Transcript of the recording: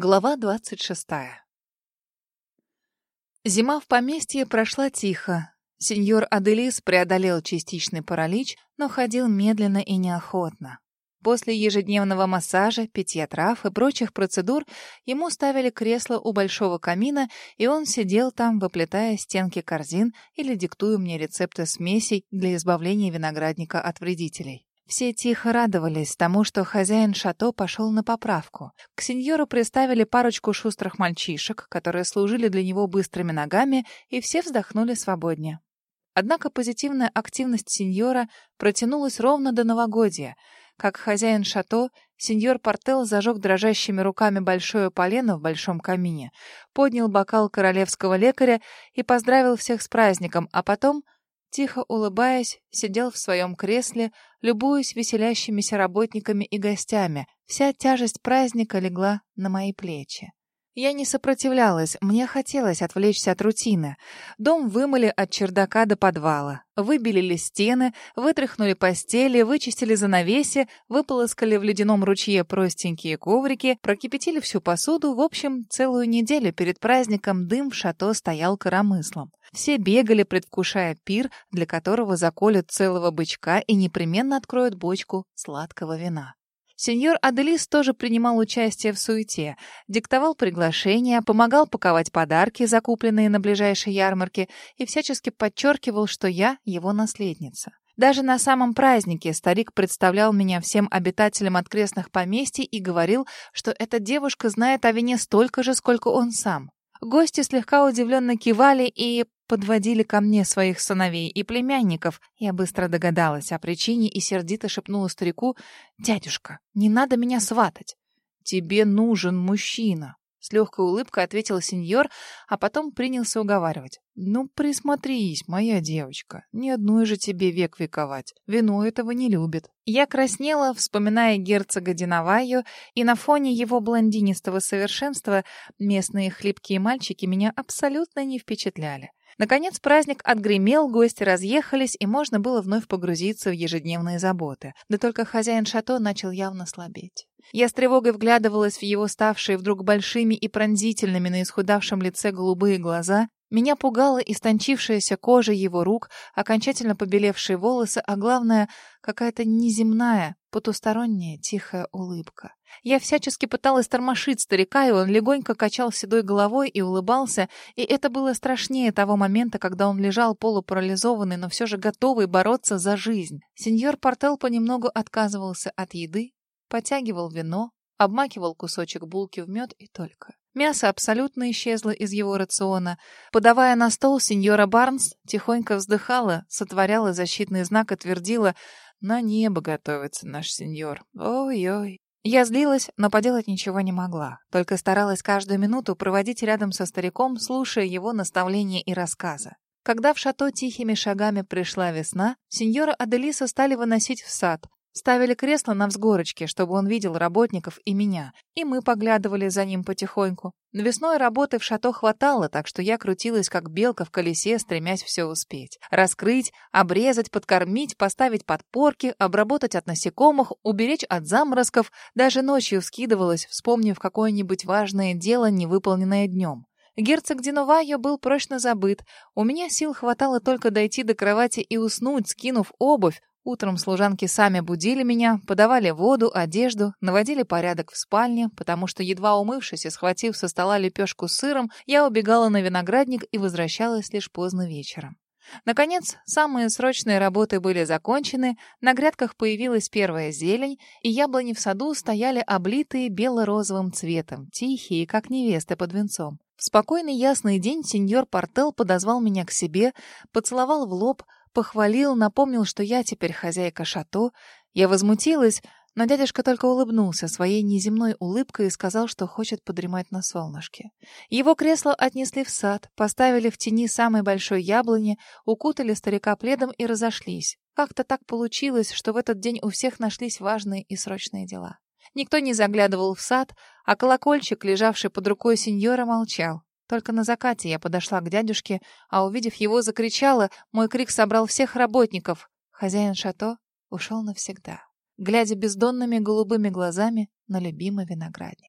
Глава двадцать шестая Зима в поместье прошла тихо. Сеньор Аделис преодолел частичный паралич, но ходил медленно и неохотно. После ежедневного массажа, питья трав и прочих процедур ему ставили кресло у большого камина, и он сидел там, выплетая стенки корзин или диктуя мне рецепты смесей для избавления виноградника от вредителей. Все тихо радовались тому, что хозяин шато пошел на поправку. К сеньору приставили парочку шустрых мальчишек, которые служили для него быстрыми ногами, и все вздохнули свободнее. Однако позитивная активность сеньора протянулась ровно до новогодия. Как хозяин шато, сеньор Портел зажег дрожащими руками большое полено в большом камине, поднял бокал королевского лекаря и поздравил всех с праздником, а потом — тихо улыбаясь, сидел в своем кресле, любуясь веселящимися работниками и гостями. Вся тяжесть праздника легла на мои плечи. Я не сопротивлялась, мне хотелось отвлечься от рутины. Дом вымыли от чердака до подвала. Выбелили стены, вытряхнули постели, вычистили занавеси, выполоскали в ледяном ручье простенькие коврики, прокипятили всю посуду. В общем, целую неделю перед праздником дым в шато стоял коромыслом. Все бегали, предвкушая пир, для которого заколют целого бычка и непременно откроют бочку сладкого вина. Сеньор Аделис тоже принимал участие в суете, диктовал приглашения, помогал паковать подарки, закупленные на ближайшей ярмарке, и всячески подчеркивал, что я его наследница. Даже на самом празднике старик представлял меня всем обитателям открестных поместий и говорил, что эта девушка знает о вине столько же, сколько он сам. Гости слегка удивленно кивали и подводили ко мне своих сыновей и племянников. Я быстро догадалась о причине и сердито шепнула старику, «Дядюшка, не надо меня сватать. Тебе нужен мужчина». С легкой улыбкой ответил сеньор, а потом принялся уговаривать. «Ну, присмотрись, моя девочка. Ни одной же тебе век вековать. Вино этого не любит». Я краснела, вспоминая герцога Диноваю, и на фоне его блондинистого совершенства местные хлипкие мальчики меня абсолютно не впечатляли. Наконец праздник отгремел, гости разъехались, и можно было вновь погрузиться в ежедневные заботы. Да только хозяин шато начал явно слабеть. Я с тревогой вглядывалась в его ставшие вдруг большими и пронзительными на исхудавшем лице голубые глаза. Меня пугала истончившаяся кожа его рук, окончательно побелевшие волосы, а главное, какая-то неземная, потусторонняя, тихая улыбка. Я всячески пыталась тормошить старика, и он легонько качал седой головой и улыбался, и это было страшнее того момента, когда он лежал полупарализованный, но все же готовый бороться за жизнь. Сеньор Портел понемногу отказывался от еды, потягивал вино, обмакивал кусочек булки в мед и только. Мясо абсолютно исчезло из его рациона. Подавая на стол, сеньора Барнс тихонько вздыхала, сотворяла защитный знак и твердила «На небо готовится наш сеньор. Ой-ой». Я злилась, но поделать ничего не могла. Только старалась каждую минуту проводить рядом со стариком, слушая его наставления и рассказы. Когда в шато тихими шагами пришла весна, сеньора Аделиса стали выносить в сад, Ставили кресло на взгорочке, чтобы он видел работников и меня, и мы поглядывали за ним потихоньку. Весной работы в шато хватало, так что я крутилась, как белка в колесе, стремясь все успеть. Раскрыть, обрезать, подкормить, поставить подпорки, обработать от насекомых, уберечь от заморозков. Даже ночью вскидывалась, вспомнив какое-нибудь важное дело, не выполненное днем. Герцог Диновайо был прочно забыт. У меня сил хватало только дойти до кровати и уснуть, скинув обувь, Утром служанки сами будили меня, подавали воду, одежду, наводили порядок в спальне, потому что, едва умывшись и схватив со стола лепешку с сыром, я убегала на виноградник и возвращалась лишь поздно вечером. Наконец, самые срочные работы были закончены, на грядках появилась первая зелень, и яблони в саду стояли облитые бело-розовым цветом, тихие, как невесты под венцом. В спокойный ясный день сеньор Портел подозвал меня к себе, поцеловал в лоб, Похвалил, напомнил, что я теперь хозяйка шато. Я возмутилась, но дядюшка только улыбнулся своей неземной улыбкой и сказал, что хочет подремать на солнышке. Его кресло отнесли в сад, поставили в тени самой большой яблони, укутали старика пледом и разошлись. Как-то так получилось, что в этот день у всех нашлись важные и срочные дела. Никто не заглядывал в сад, а колокольчик, лежавший под рукой сеньора, молчал. Только на закате я подошла к дядюшке, а увидев его, закричала. Мой крик собрал всех работников. Хозяин шато ушел навсегда, глядя бездонными голубыми глазами на любимый виноградник.